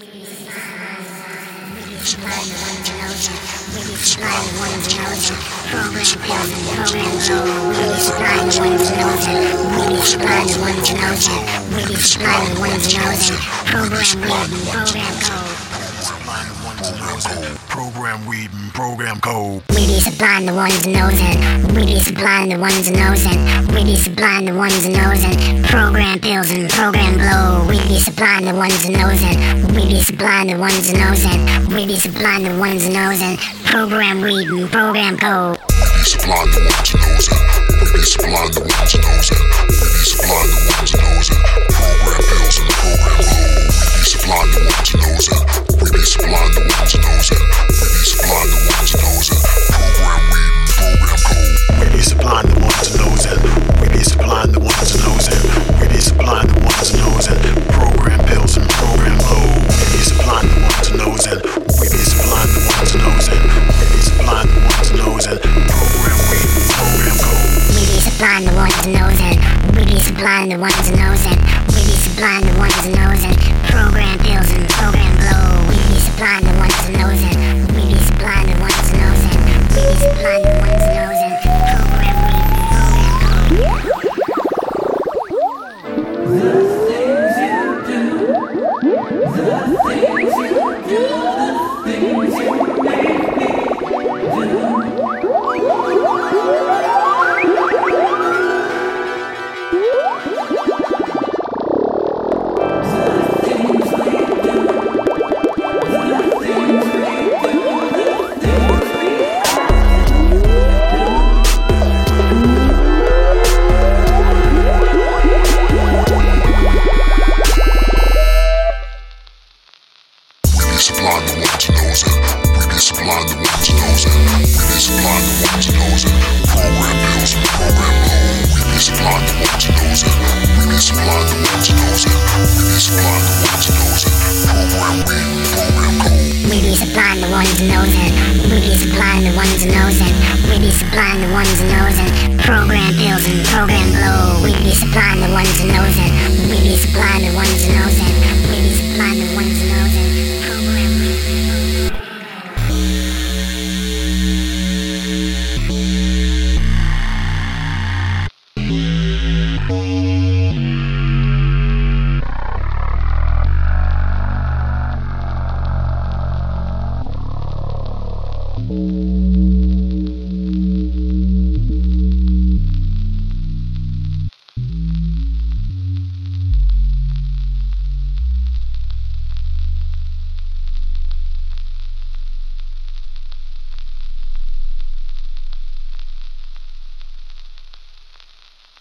those we be supplying the ones and those program and program low we be supplying the ones and those we be supplying the ones and those program weed and program code Program weed and program code. We be supplying the ones and those and we be supplying the ones and those and we be supplying the ones and those and program pills and program blow. We be supplying the ones and those and we be supplying the ones and those and we be supplying the ones and those and program weed and program code. We be supplying the ones and those and we be supplying the ones and those and we be supplying the ones and the ones and those and we be supplying the ones and those and program pills and program blow. We be supplying the ones and those and supplying the ones and those and program bills and program low. We be supplying the ones and those and we be supplying the ones and those and we be supplying the ones and those and program weed program code. We be supplying the ones and those and we be supplying the ones and those and we be supplying the ones and those and program pills and program blow. We be supplying the ones and those and we be supplying the ones and